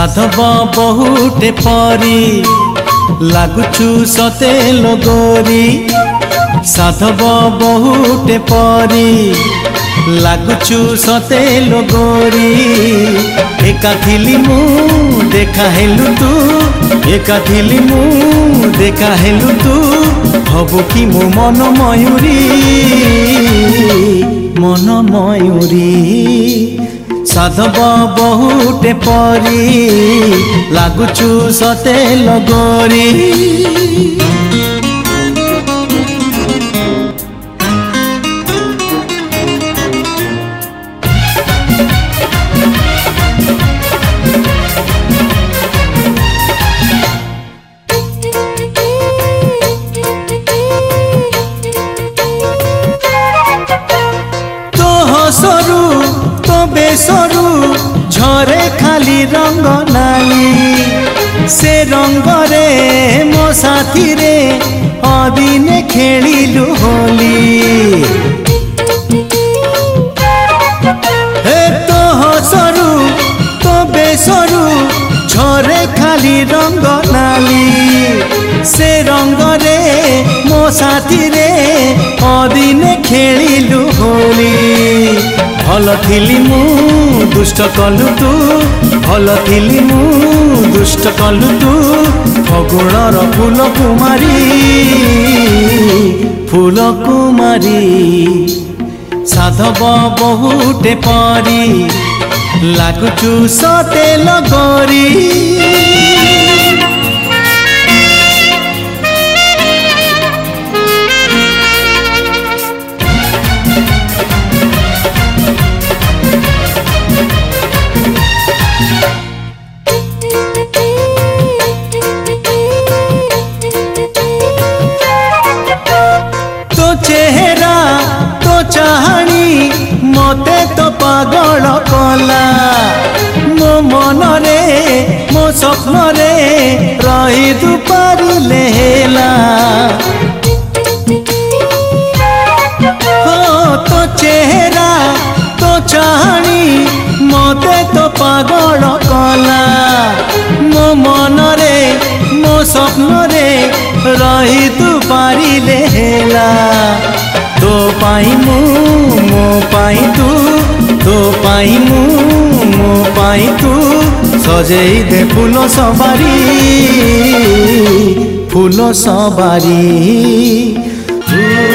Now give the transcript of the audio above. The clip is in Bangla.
साधब बहुत परी लागुचु सते लगोरी साधब बहुत परी लागुचु सते लगोरी एका थिली मु देखा हेलु तू एका थिली मु देखा हेलु तू हबु की मु मन मयूरी मन मयूरी साधब बहुटे परी लागुचु सते लगोरी সরু ঝরে খালি রঙ্গ নাই সে রঙ্গরে মো সাথীরে অদিনে খেলিলু হোলি হে তো সরু তো বেসরু ঝরে খালি রঙ্গ নালি সে রঙ্গরে মো সাথীরে অদিনে খেলিলু হোলি ଭଲ ଥିଲି ମୁଁ ଦୁଷ୍ଟ କଲୁ ତୁ ଭଲ ଥିଲି ମୁଁ ଦୁଷ୍ଟ କଲୁ ତୁ ଫଗୁଣର ଫୁଲ କୁମାରୀ ଫୁଲ କୁମାରୀ ସାଧବ ବହୁଟେ ପରି ଲାଗୁଛୁ ସତେ ଲଗରୀ মতে তো পাগল কলা মো মনরে মো স্বপ্নরে রহি তু পারিলে হেলা তো চেহারা তো চাহাণী মতে তো পাগল কলা মো মনরে মো স্বপ্নরে রহি তু পারিলে হেলা তো পাই মু ପାଇଁ ମୁଁ ମୋ ପାଇଁ ତୁ ସଜେଇ ଦେ ଫୁଲ ସବାରି ଫୁଲ ସବାରି ଫୁଲ